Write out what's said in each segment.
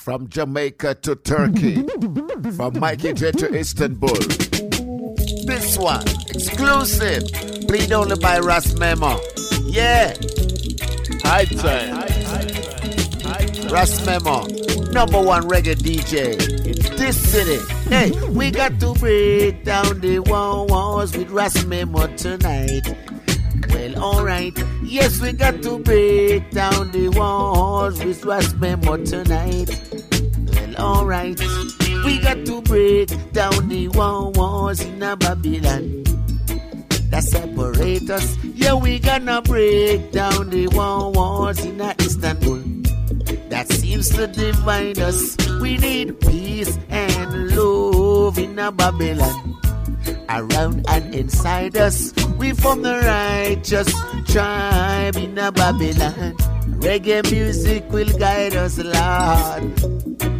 From Jamaica to Turkey. From Mikey J to Istanbul. This one, exclusive. Played only by Ras Memo. Yeah. High time. Ras Memo. Number one reggae DJ in this city. Hey, we got to break down the walls with Ras Memo tonight. Well, alright. Yes, we got to break down the walls with Ras Memo tonight. Alright. We got to break down the walls in a Babylon that separate us. Yeah, we gonna break down the walls in a Istanbul that seems to divide us. We need peace and love in a Babylon around and inside us. We form the righteous tribe in a Babylon. Reggae music will guide us, Lord.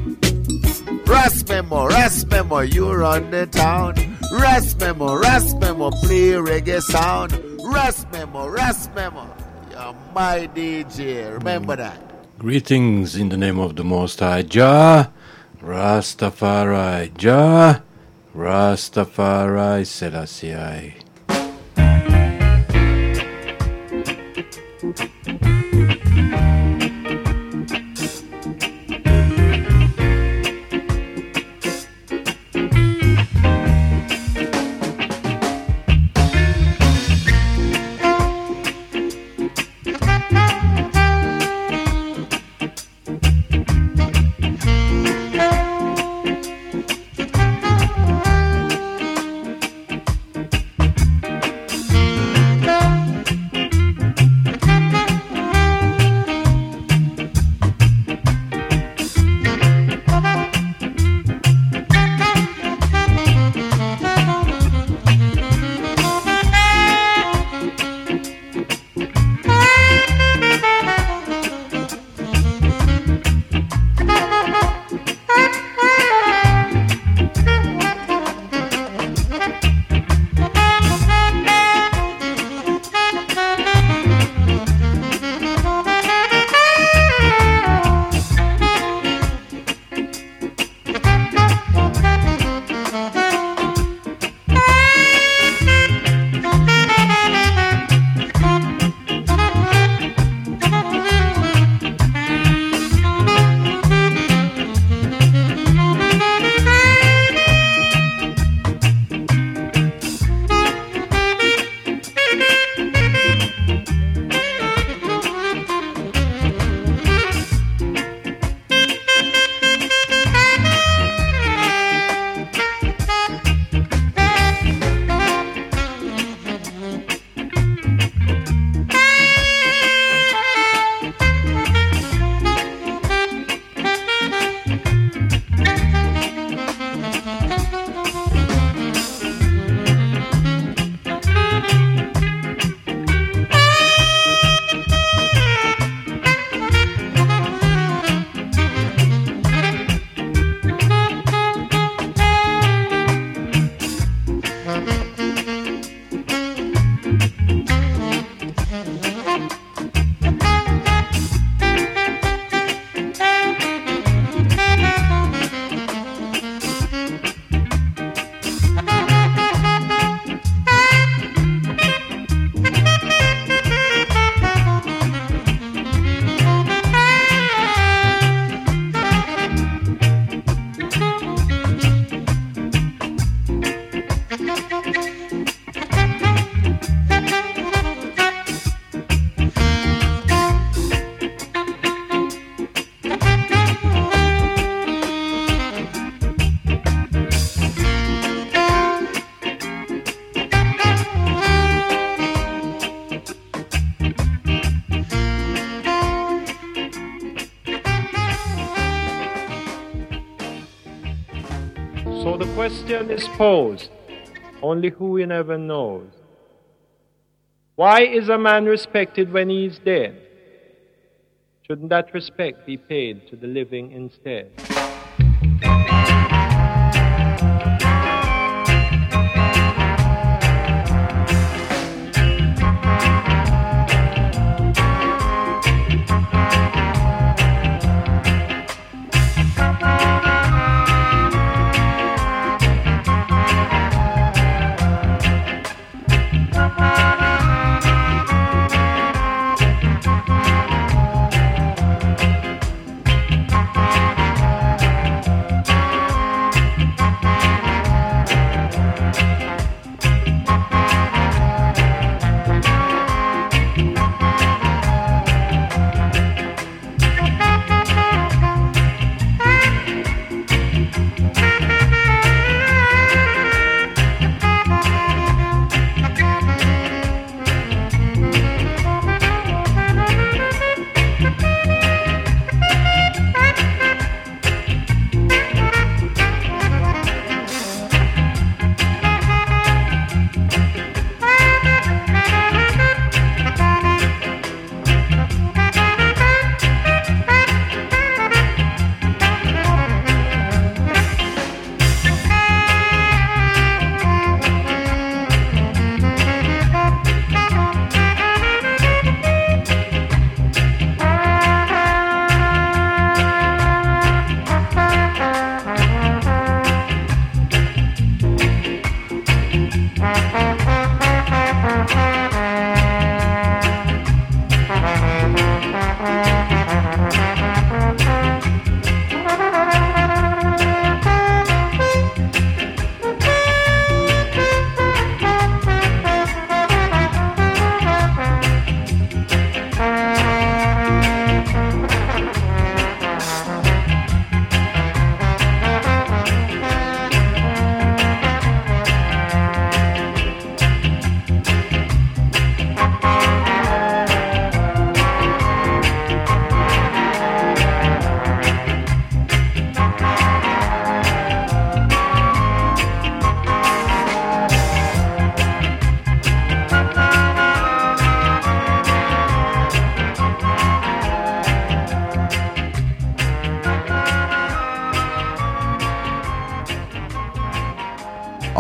Ras Memo, Ras Memo, you run the town. Ras Memo, Ras Memo, play reggae sound. Ras Memo, Ras Memo, you're my DJ. Remember that. Greetings in the name of the Most High Jah, Rastafari Jah, Rastafari Selassie. Question is posed, only who he never knows. Why is a man respected when he is dead? Shouldn't that respect be paid to the living instead?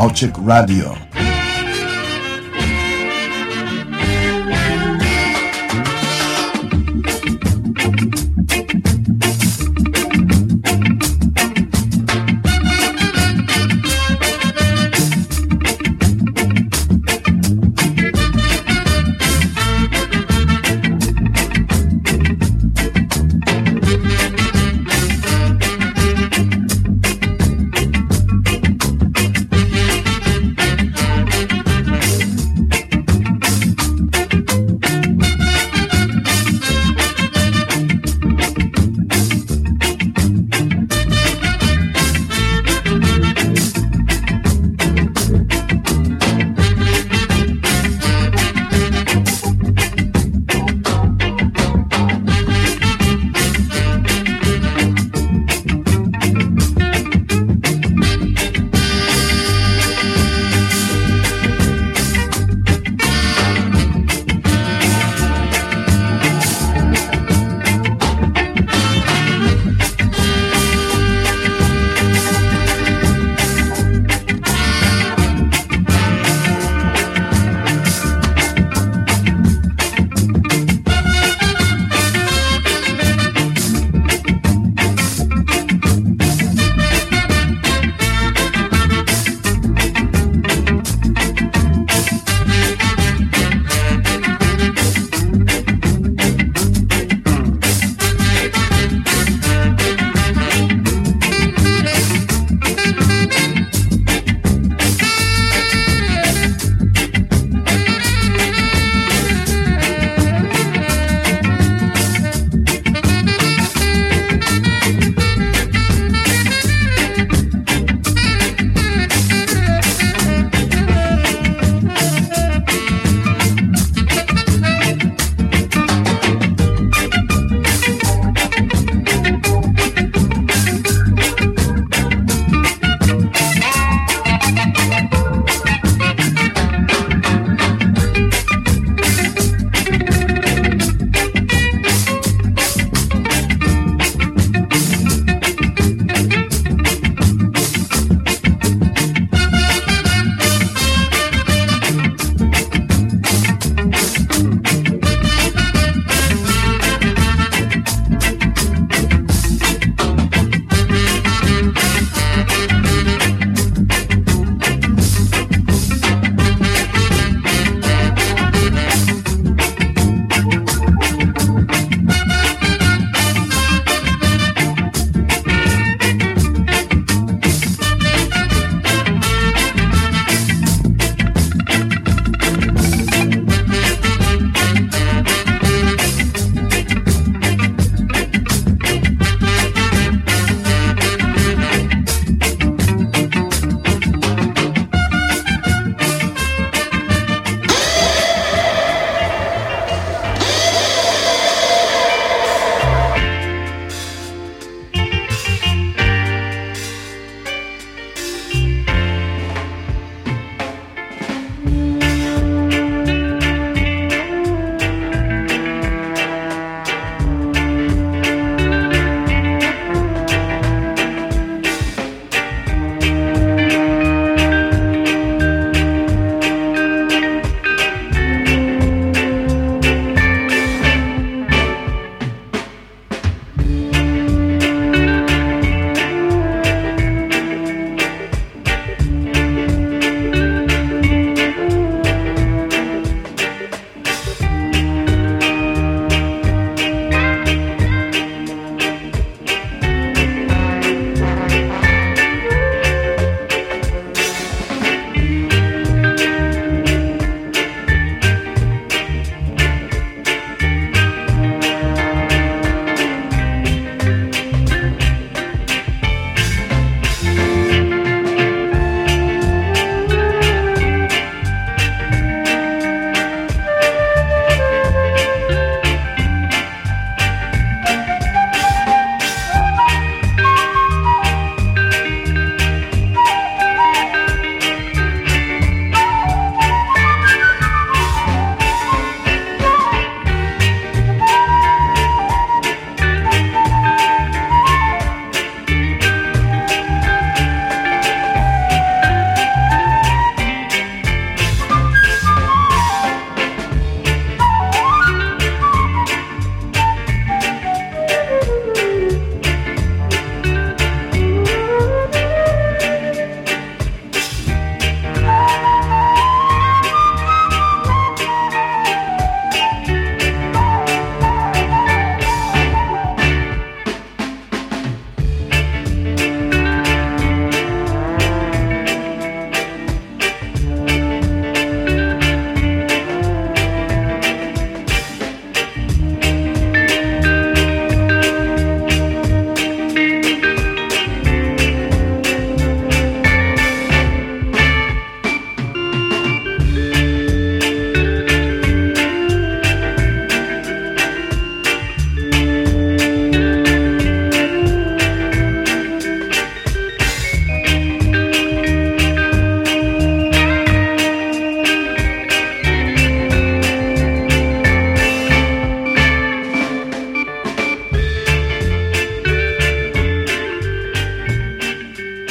Alchik Radio.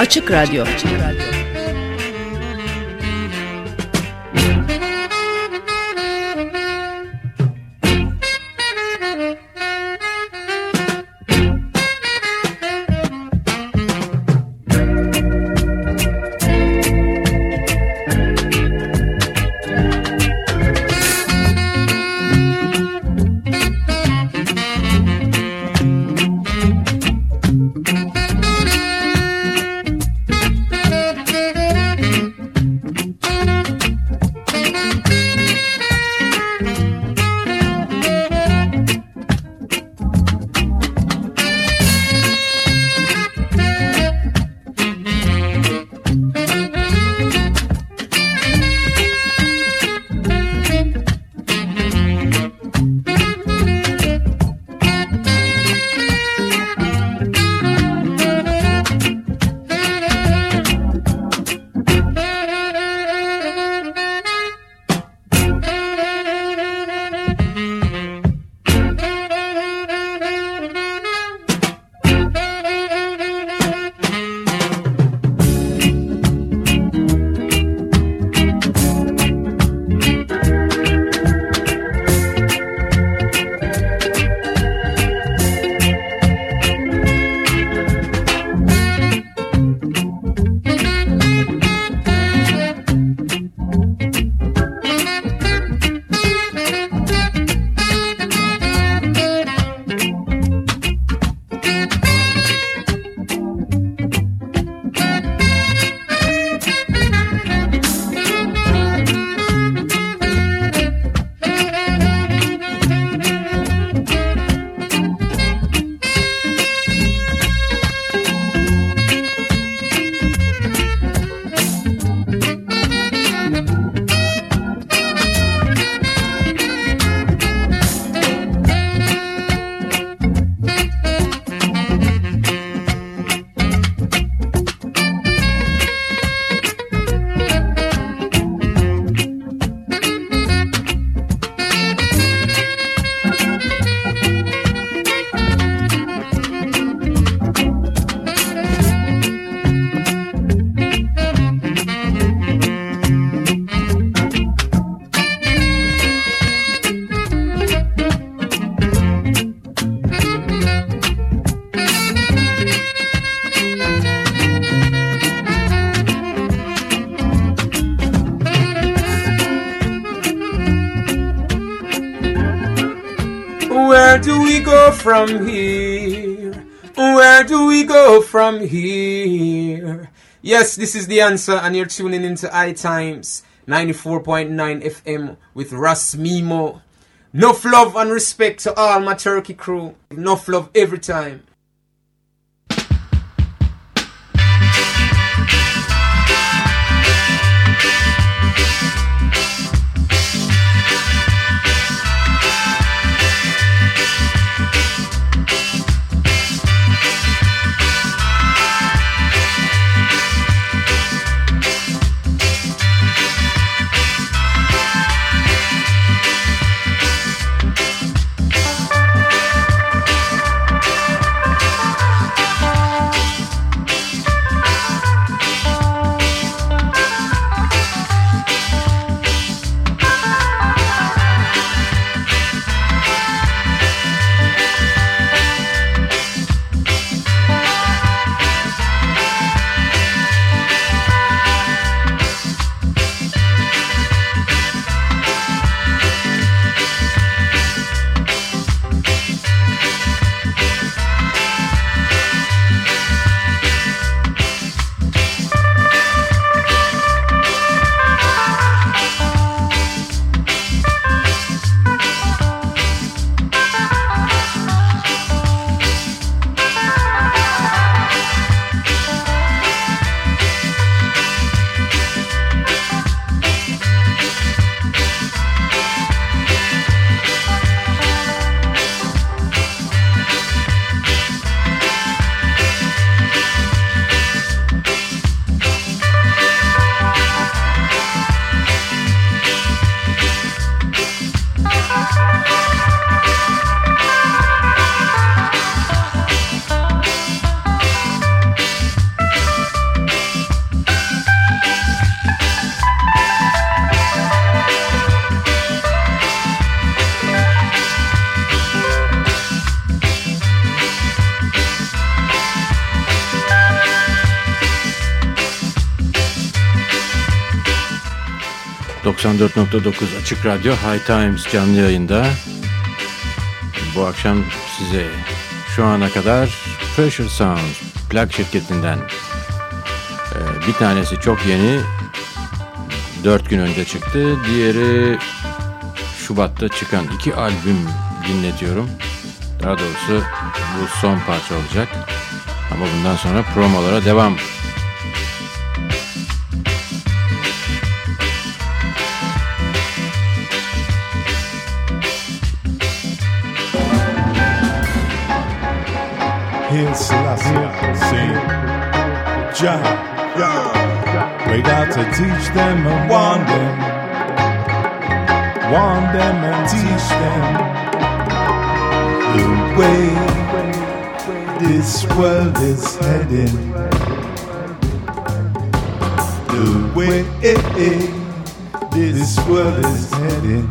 Açık Radyo. Açık Radyo. From here? Where do we go from here? Yes, this is the answer, and you're tuning into High Times 94.9 FM with Ras Memo. Enough love and respect to all my turkey crew. Enough love every time. 94.9 Açık Radyo High Times canlı yayında. Bu akşam size şu ana kadar Pressure Sounds plak şirketinden e, bir tanesi çok yeni 4 gün önce çıktı. Diğeri Şubat'ta çıkan iki albüm dinletiyorum. Daha doğrusu bu son parça olacak. Ama bundan sonra promolara devam. Hail Selassie, sing. Jah, we got to teach them and warn them, warn them and teach them. The way this world is heading, the way this world is heading.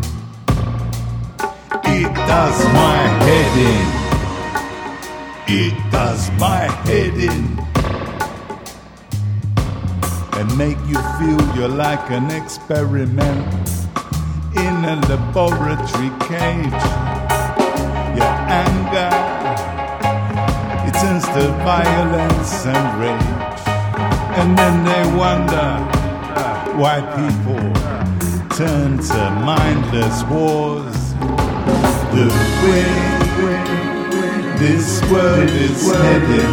It does my head in. It does my head in and make you feel you're like an experiment in a laboratory cage. Your anger, it turns to violence and rage. And then they wonder why people turn to mindless wars. The way this world is headed,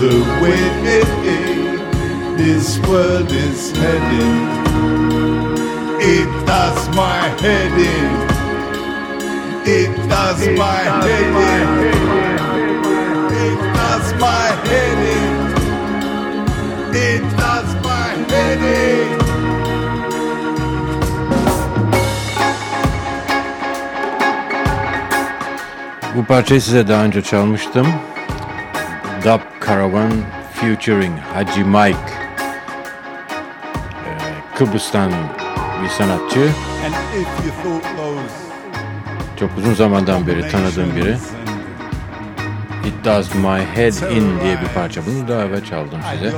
the way this world is heading, it does my head in. It does my head in. It does my head in. It does my head in. Parçayı size daha önce çalmıştım. Dub Caravan featuring Haji Mike. Ee, Kıbrıs'tan bir sanatçı. Çok uzun zamandan beri tanıdığım biri. It Does My Head In diye bir parça. Bunu daha evvel çaldım size.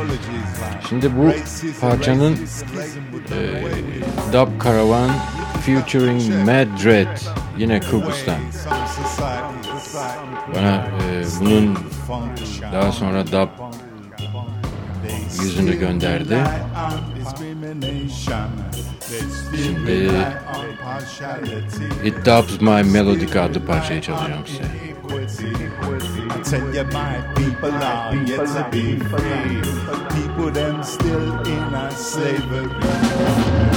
Şimdi bu parçanın e, Dub Caravan featuring Madred yine Kıbrıs'tan. Bana e, bunun daha sonra dub yüzünü gönderdi. Şimdi It Dubs My Melodic adlı parçayı çalacağım size. Tell you my people are yet to be free. People them still in a slavery.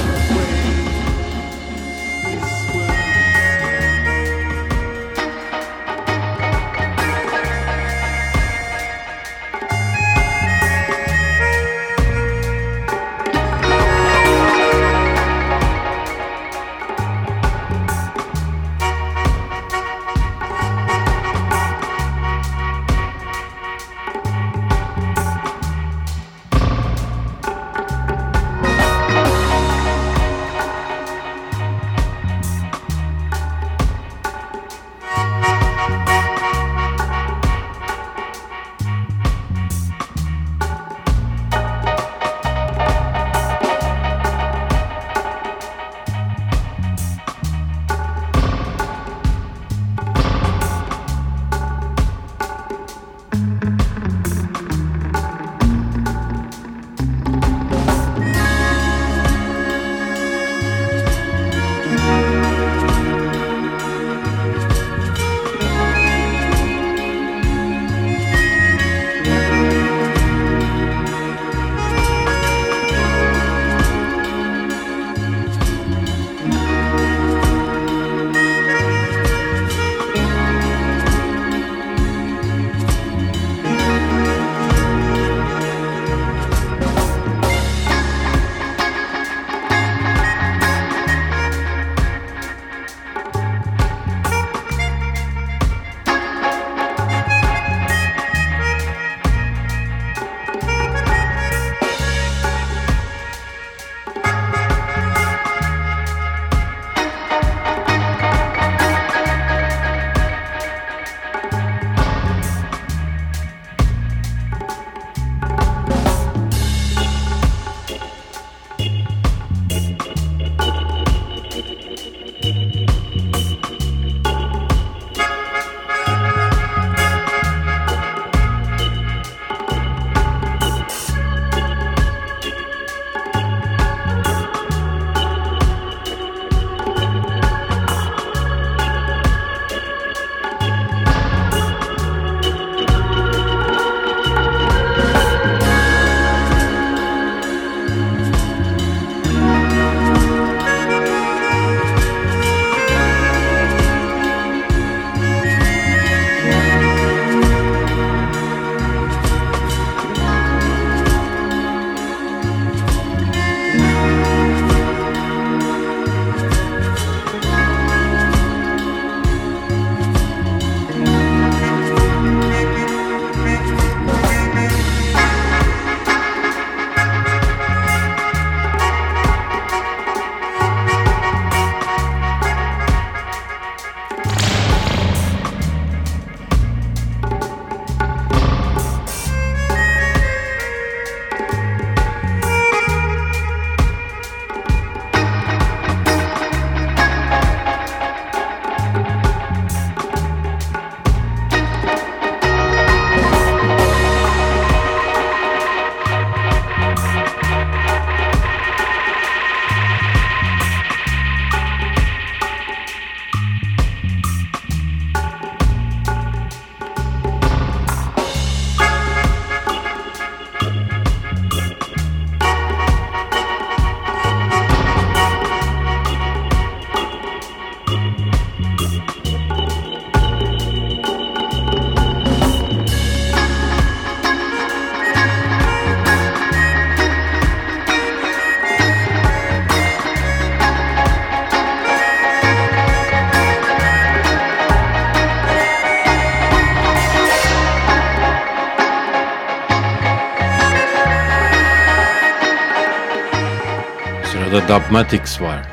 Dubmatics var.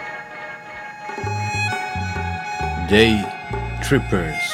Day Trippers.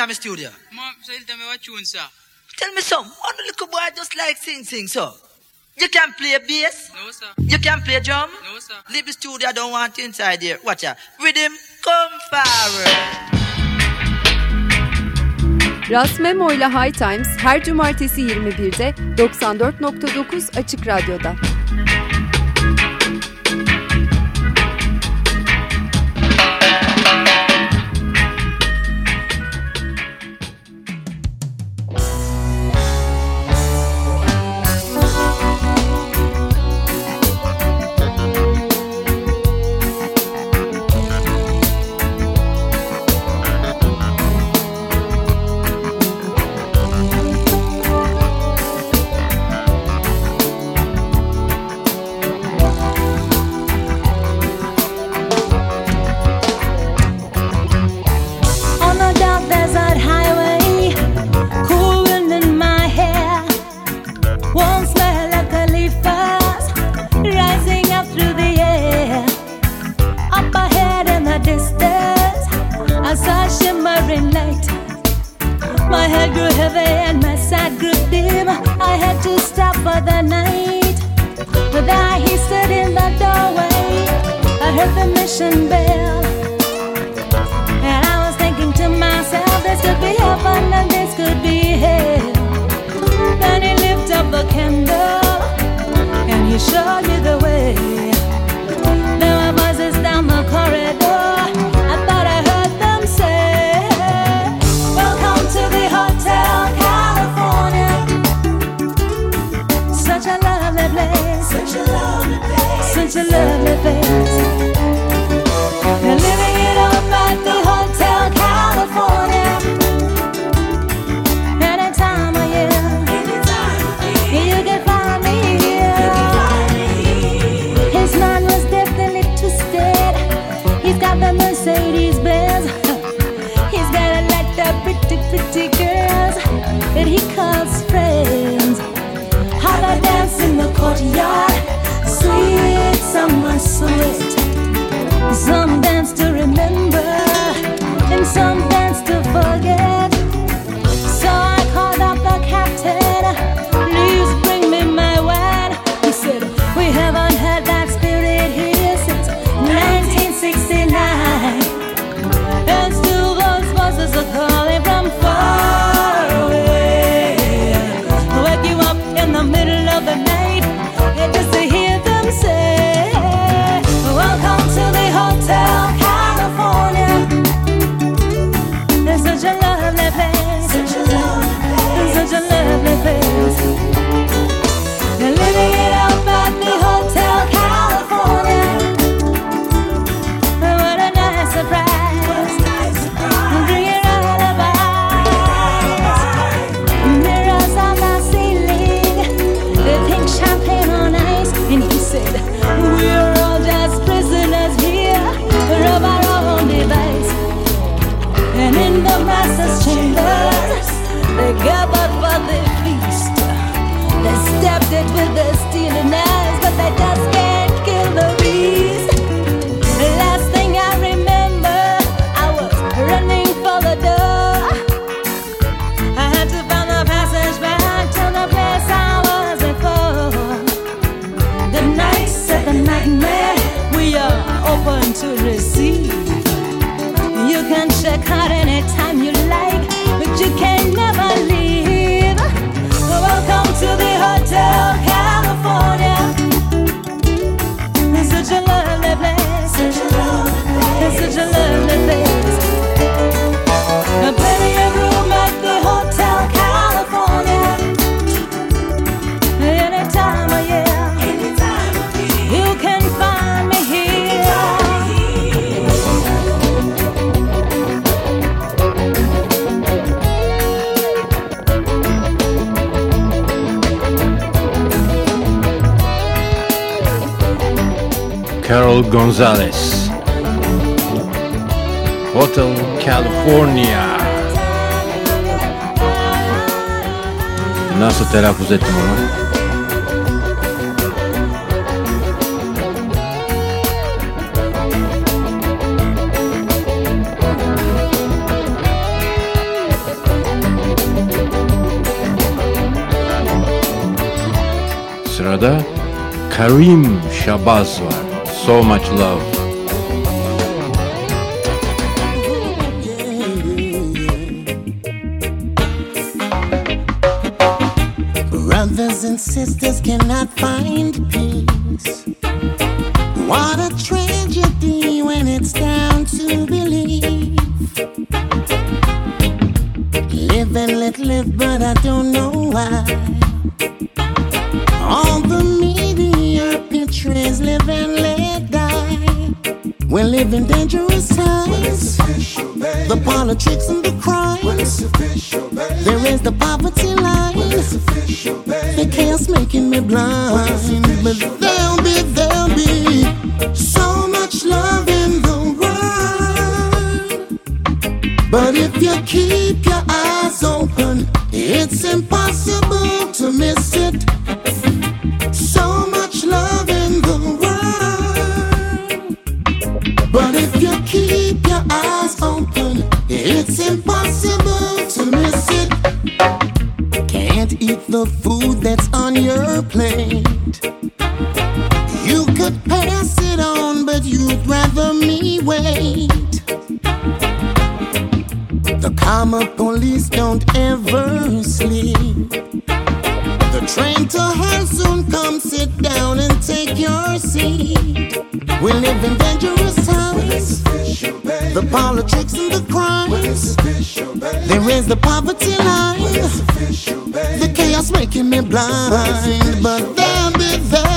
İn my studio? Mom, so tell me what tune, sir. Tell me some. One little boy just like sing, sing, so. You can play bass? No, sir. You can play drum? No, sir. Leave the studio, I don't want you inside here. Watch out. Rhythm, come forward. Ras Memo ile High Times her cumartesi 21'de 94.9 Açık Radyo'da. Gonzalez. Hotel California. Nasıl telaffuz ettim onu? Sırada Karim Shabazz var. So much love. Brothers and sisters cannot find peace. What a tragedy when it's down to believe. Live and let live, but I don't know why. We live in dangerous times. The politics and the crime. There is the poverty line. The chaos making me blind. But there'll be, there'll be so much love in the world. But if you keep your eyes open, it's impossible You could pass it on, but you'd rather me wait. The karma police don't ever sleep. The train to hell soon come sit down and take your seat. We live in dangerous times. The politics and the crimes. There is the poverty line. Chaos making me blind. But there be, there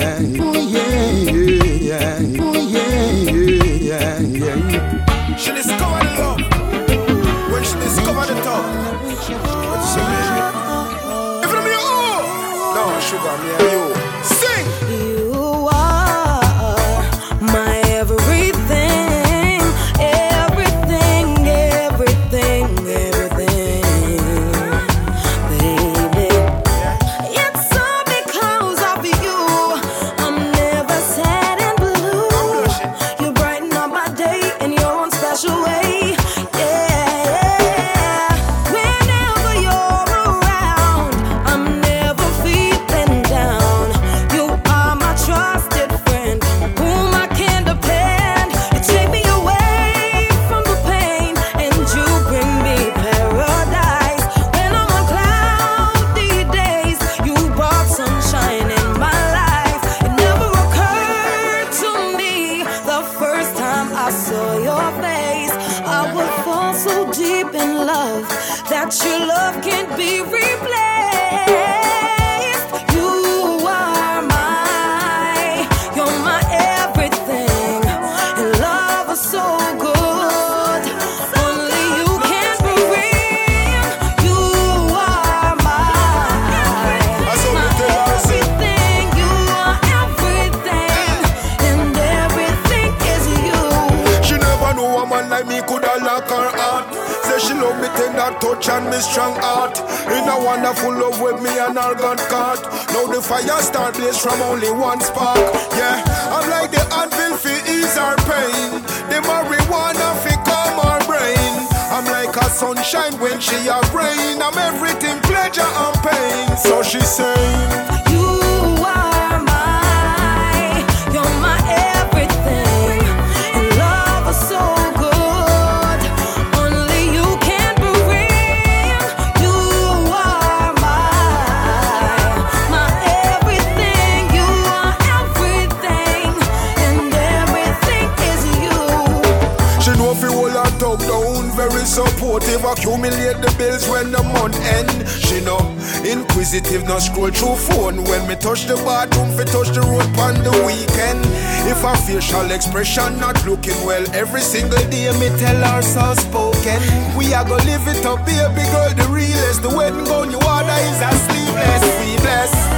yeah, yeah. She saying. You are my you're my everything and love us so good only you can believe you are my my everything you are everything and everything is you je neofeola top down very supportive, accumulate the bills when the month end. Inquisitive, no scroll through phone when me touch the bathroom, fi touch the road on the weekend. If her facial expression not looking well, every single day me tell her so spoken. We are gonna live it up, baby girl, the realest. The wedding gown you order is a sleepless, sleepless.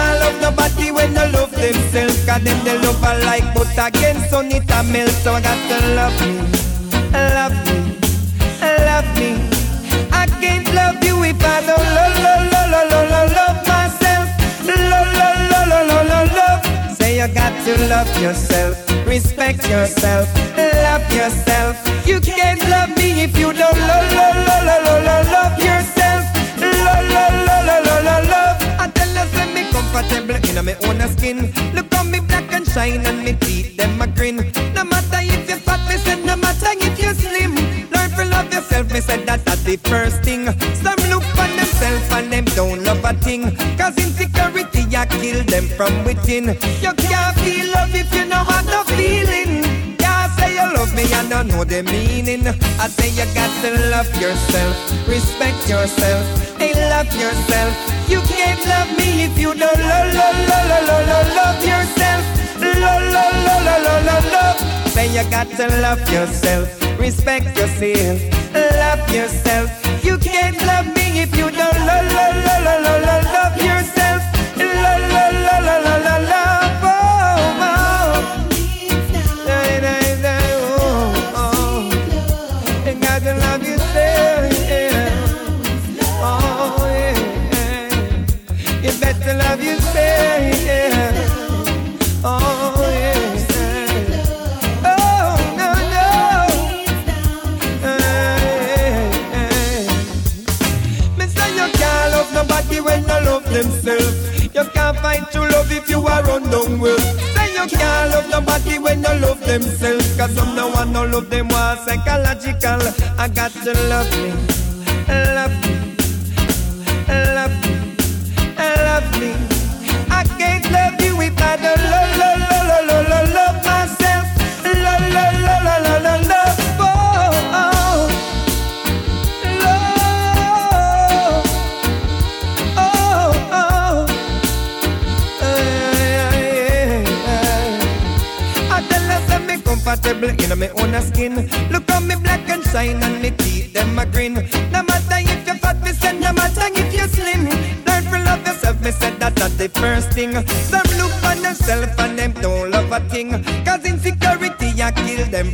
Say love nobody when you love themselves. Cause them they love a like but again so it a melt. So I got to love me, love me, love me. I can't love you if I don't love myself. Lo Say you got to love yourself, respect yourself, love yourself. You can't love me if you don't love, love, love, love, love, love yourself. Comfortable in my own skin. Look on me black and shine and me teeth them a grin. No matter if you're fat, me said no matter if you're slim. Learn to love yourself, me said that that's the first thing. Some look for themselves and them don't love a thing. Cause insecurity ya kill them from within. You can't feel love if you know have no feeling. Can't say you love me and don't know the meaning. I say you got to love yourself, respect yourself, love yourself. You can't love me if you don't love, love, love, love, love, love yourself. Love, love, love, love, love, love. Say you got to love yourself, respect yourself, love yourself. You can't love me if you don't love, love, love, love, love, love yourself. Down well. Say you can't love nobody when you love themselves. Cause some no one no love them was psychological. I got to love me,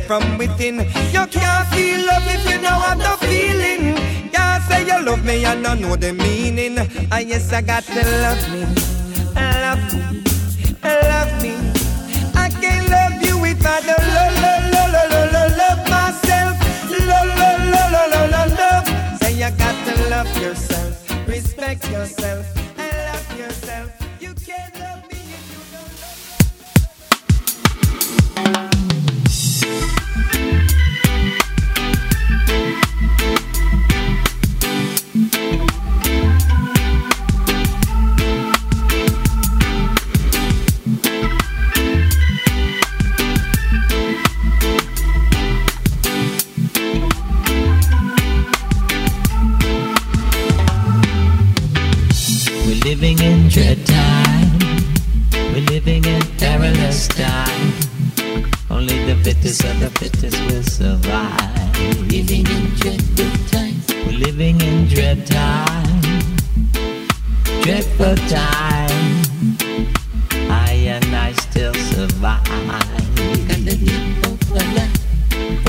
from within. You can't feel love if you don't have no feeling. Can't say you love me and don't know the meaning. I yes, I got to love me,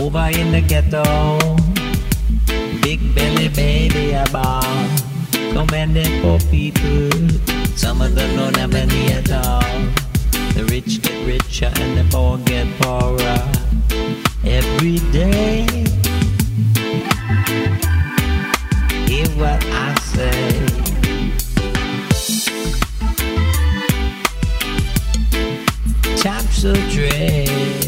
Over in the ghetto. Big belly baby about. So many poor people, some of them don't have any at all. The rich get richer and the poor get poorer every day. Hear what I say. Chop so dread.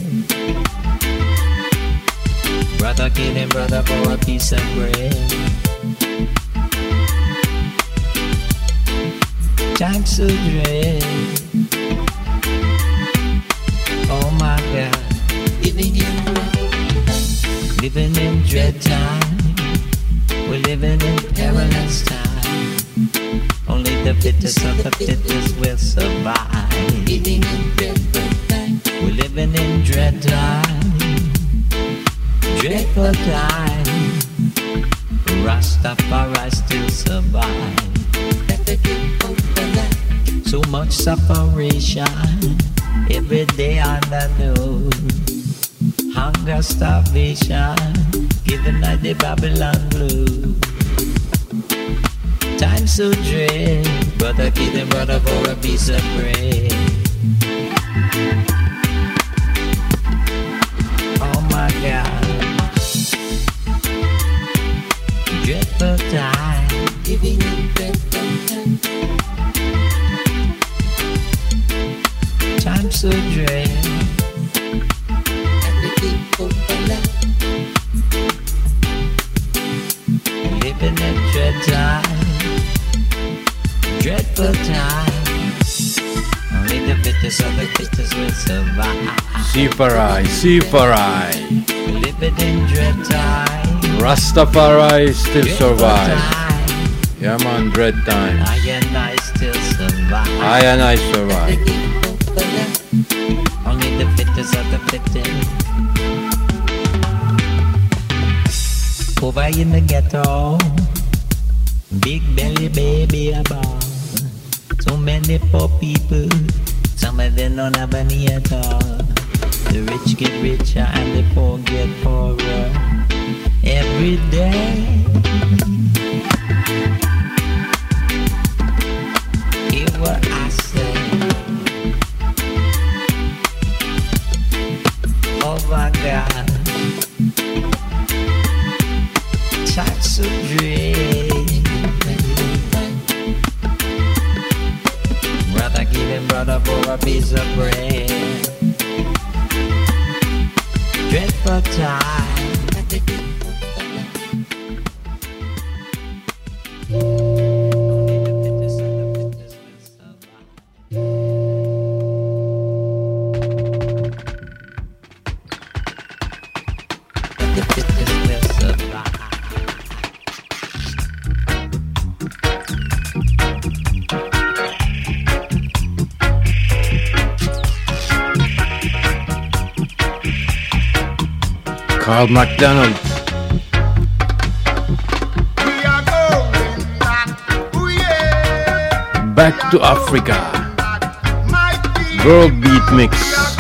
Brother killing brother for a piece of bread. Time so dread. Oh my God, living in living in dread time. We're living in perilous time. Only the fittest of the fittest will survive. We're living in dread time. Dreadful time. Rastafari still survive. So much separation every day on the news. Hunger, starvation, given by the Babylon blue. Time so dread, brother them brother for a piece of bread. Fittest of the fittest will survive. Siparai, Siparai. Living in dread time, Rastafari still survive. time. Yeah man, dread times. I and I still survive. I and I survive. Only the fittest of the fittest. Over in the ghetto, big belly baby about. So many poor people, some of them don't have any at all. The rich get richer and the poor get poorer every day. McDonald. Back to Africa. World Beat Mix.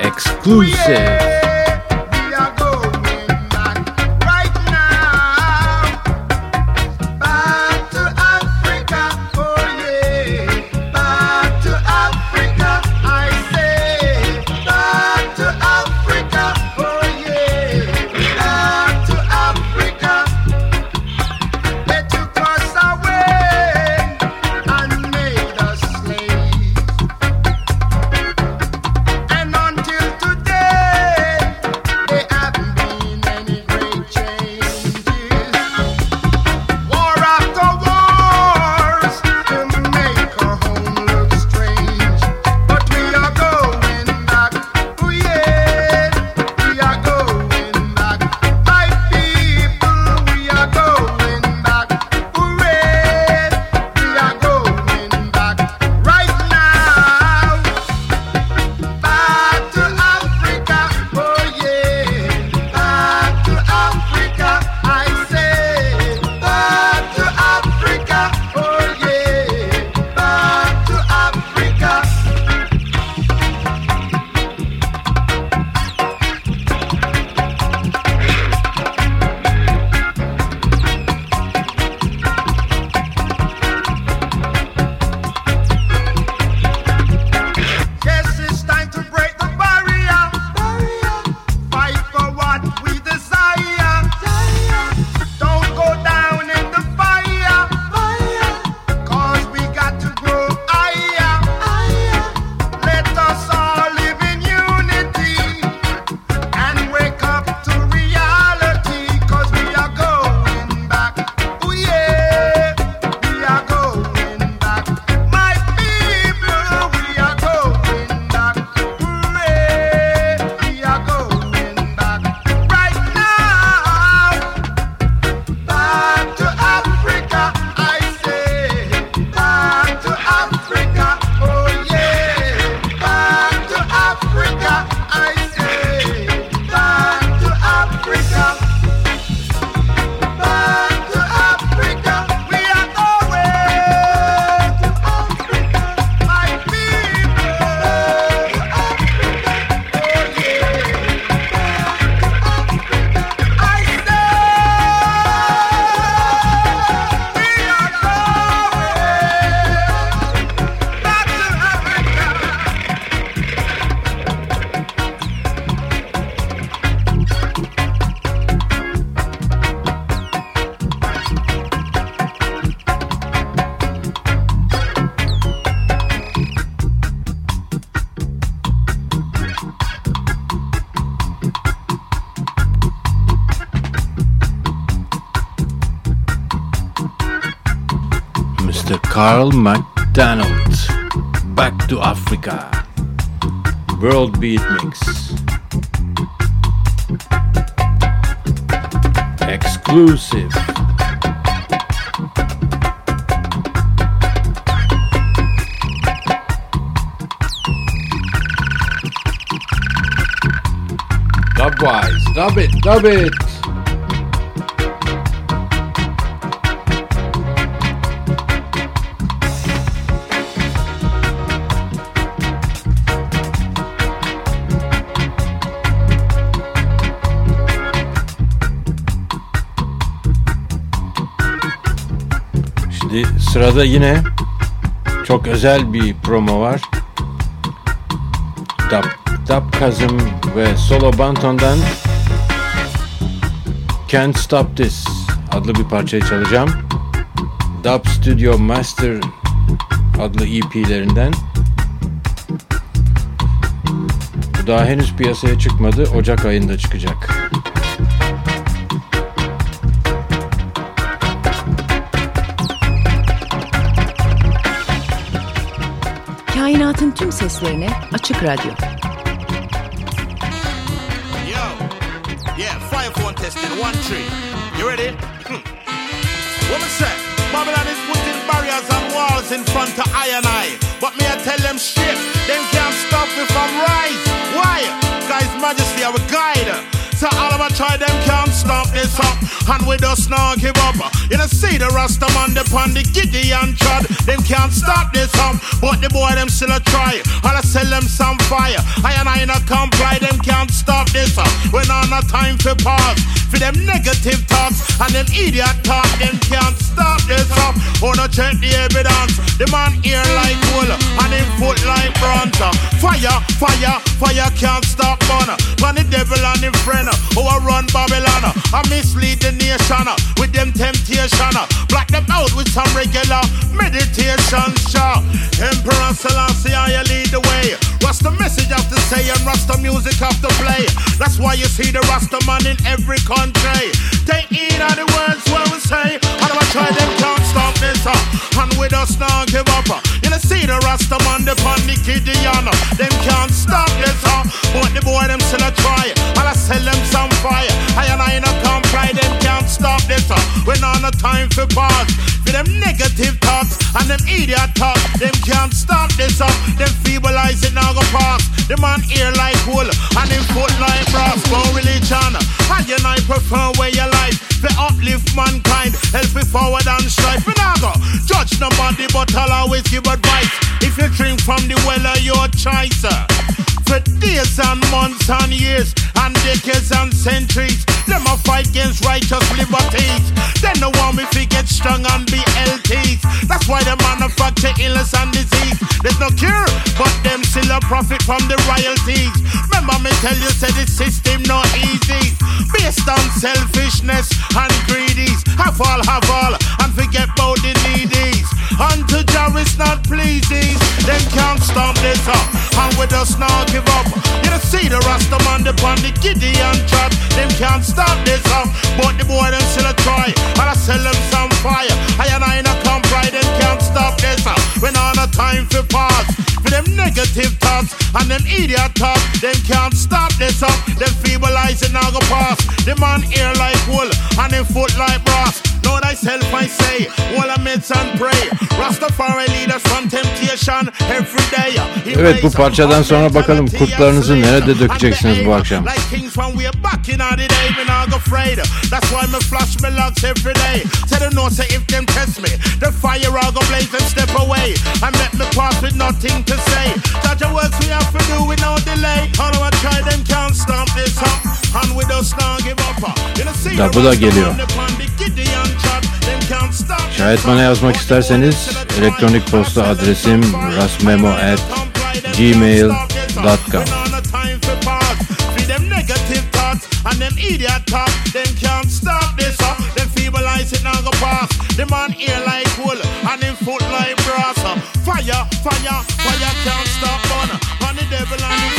Exclusive. World Beat Mix. Exclusive. Dubwise, dub it, dub it. Sırada yine çok özel bir promo var. Dub, Dub Kazım ve Solo Banton'dan Can't Stop This adlı bir parçayı çalacağım. Dub Studio Master adlı EP'lerinden. Bu daha henüz piyasaya çıkmadı. Ocak ayında çıkacak. Kainatın tüm seslerine Açık Radyo. Yo, yeah, fire phone testing, one three. You ready? Hmm. Me say? Babylon is putting barriers and walls in front of I and I. But me I tell them shit, them can't stop me from rise. Why? Guys, Majesty, our guide. So all of a try them can't stop this up. And we just not give up. You know, see the Rasta man upon the Gideon trod. Them can't stop this up. But the boy them still a try. I'll sell them some fire. I and I not comply. Them can't stop this up. On a time for pause. For them negative thoughts and them idiot talk. Them can't stop this up. Wanna check the evidence. The man ear like wool and him foot like bronze. Fire, fire, fire can't stop burn. Man the devil and him friend. Who I run Babylon. I mislead the nation with them temptation. Black them out with some regular meditation. Sure. Emperor Selassie, I lead the way. What's the message have to say and Rasta music have to play? That's why you see the Rasta man in every country. Take heed of the words what we say. Do I try them can't stop this up? And with us now give up. Uh. You know see the Rasta man the pan the Gideon. Them can't stop this up. But the boy them still a try. And I sell them some fire. I and I not come pride them can't stop this up. When on a time for pause. For them negative thoughts and them idiot talk. Them can't stop this up. Them feebleize it now go pass. The man ear like wool and him foot brass. Go religion. I and I prefer where your life. To uplift mankind. Help me forward and strive. We not go judge nobody but I'll always give advice. If you drink from the well of your choice. For days and months and years and decades and centuries, them a fight against righteous liberties. They no want me to get strong and be healthy. That's why they manufacture illness and disease. There's no cure, but them still a profit from the royalties. Remember me tell you, say the system not easy. Based on selfishness and greedies. Have all, have all, and forget about the needies. Unto Jah not pleasing. Them can't stop this up, and with us now give up. You don't see the Rasta man the Gideon trot. Them can't stop this up, but the boy them still a try. And I sell them some fire. I and I not come pride, them can't stop this up. When on a time for pause. For them negative thoughts and them idiot talk, them can't stop this up. Them feebleize it now go pass. The man ear like wool and him foot like brass. Know thyself, I say, all I meds and pray. Rastafari lead us from temptation every day. Evet bu parçadan sonra bakalım Bakalım kurtlarınızı nerede dökeceksiniz bu akşam? Da bu da geliyor. Şayet bana yazmak isterseniz elektronik posta adresim rasmemo at gmail.com them negative thoughts and them idiot talk, them can't stop this up. Them feebleize it now go pass. The man ear like wool and him foot like brass. Fire, fire, fire can't stop on. And the devil and his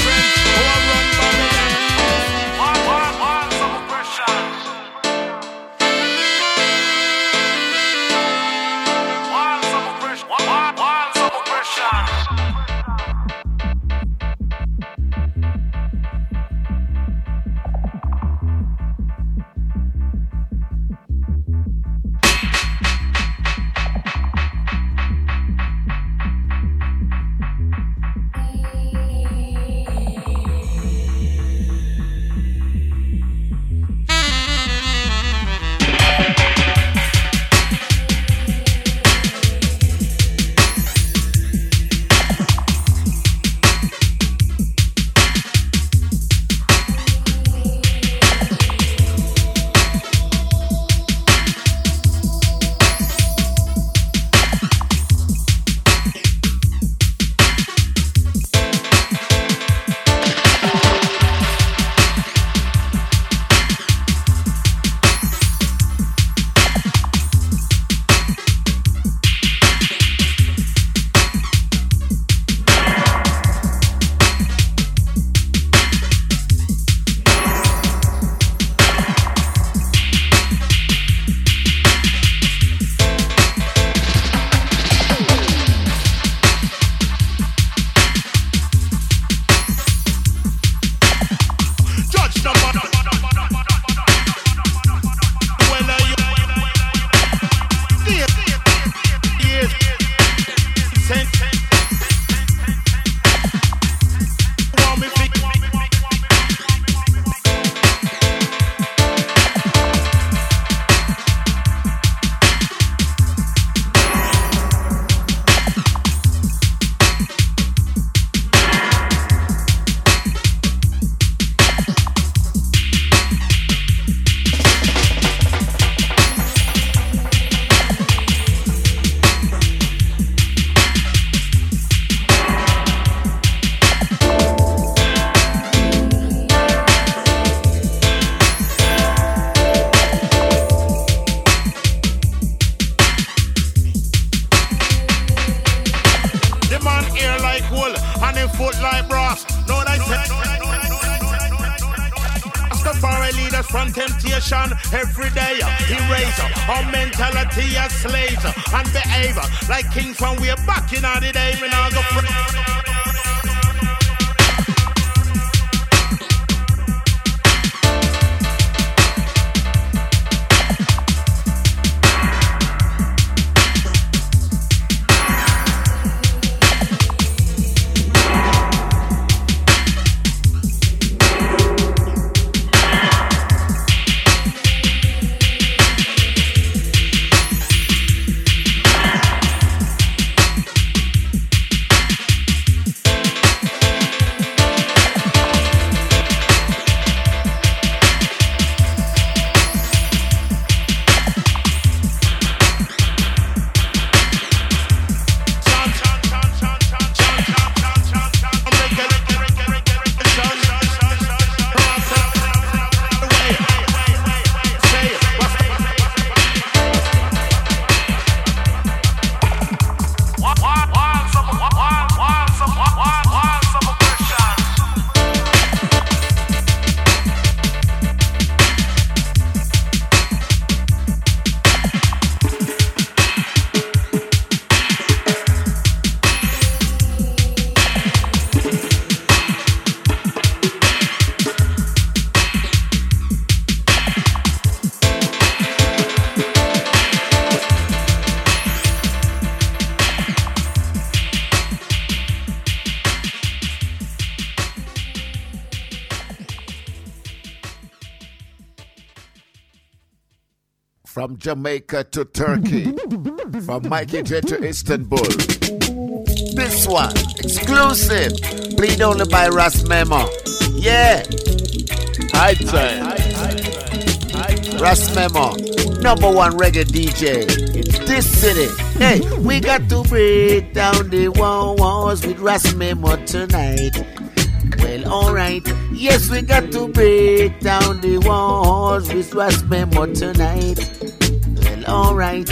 From Jamaica to Turkey, from Mikey J to Istanbul. This one, exclusive, played only by Ras Memo. Yeah. High time. Ras Memo, number one reggae DJ in this city. Hey, we got to break down the walls with Ras Memo tonight. Well, alright. Yes, we got to break down the walls with Ras Memo tonight. Alright.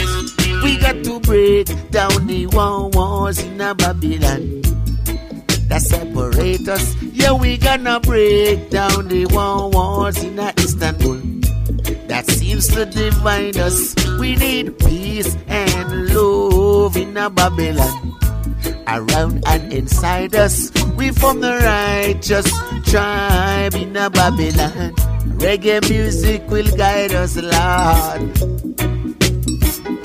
We got to break down the walls in a Babylon that separate us. Yeah, we gonna break down the walls in a Istanbul that seems to divide us. We need peace and love in a Babylon. Around and inside us, we from the righteous tribe in a Babylon. Reggae music will guide us, Lord.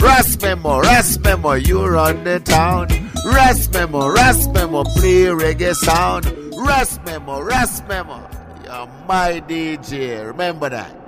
Ras Memo, Ras Memo, you run the town. Ras Memo, Ras Memo, play reggae sound. Ras Memo, Ras Memo, you're my DJ. Remember that.